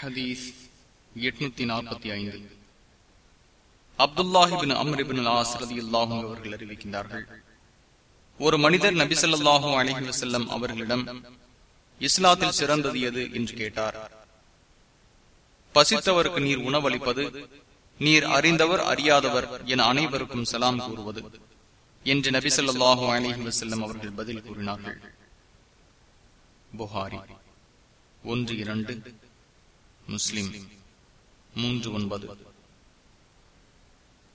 ஹதீஸ் எட்நூத்தி நாற்பத்தி ஐந்து அப்துல்லாஹிபின் அம்ரிபின் ஆசிரதி அல்லாஹும் அவர்கள் அறிவிக்கின்றார்கள். ஒரு மனிதர் நபிசல்லாஹும் ஸல்லல்லாஹு அலைஹி அவர்களிடம் இஸ்லாத்தில் சிறந்தது எது? என்று கேட்டார். பசித்தவருக்கு நீர் உணவளிப்பது நீர் அறிந்தவர் அறியாதவர் என அனைவருக்கும் சலாம் கூறுவது என்று நபி ஸல்லல்லாஹு அலைஹி அவர்கள் பதில் கூறினார்கள். புகாரி ஒன்று இரண்டு. முஸ்லிம். மூன்று ஒன்பது.